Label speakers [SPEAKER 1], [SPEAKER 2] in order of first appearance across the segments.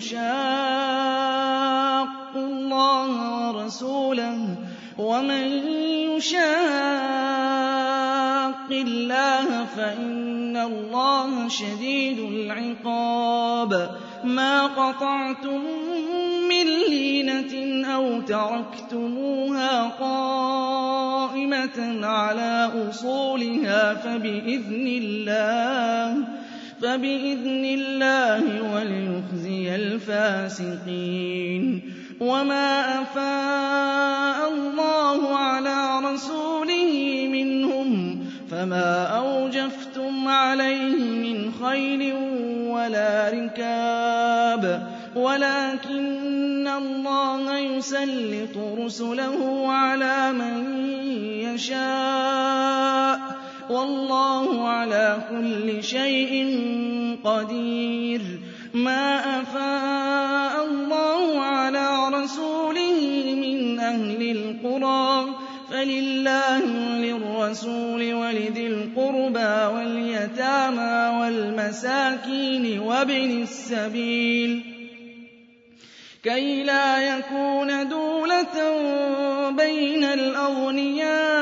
[SPEAKER 1] شاقوا الله ورسوله ومن يشاق الله فإن الله شديد العقاب ما قطعتم من لينة أو تركتموها قائمة على أصولها فبإذن الله فبإذن الله وليخزي الفاسقين وما أفاء الله على رسوله منهم فما أوجفتم عليه من خيل ولا ركاب ولكن الله يسلط رسله على من يشاء والله على كل شيء قدير ما أفاء الله على رسوله من أهل القرى فلله للرسول ولذي القربى واليتامى والمساكين وابن السبيل كي لا يكون دولة بين الأغنيات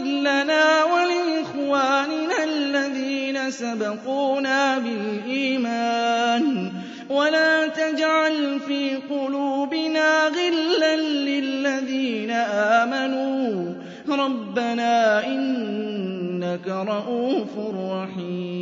[SPEAKER 1] اغفر لنا ولإخواننا الذين سبقونا بالإيمان ولا تجعل في قلوبنا غلا للذين آمنوا ربنا إنك رَءُوفٌ رحيم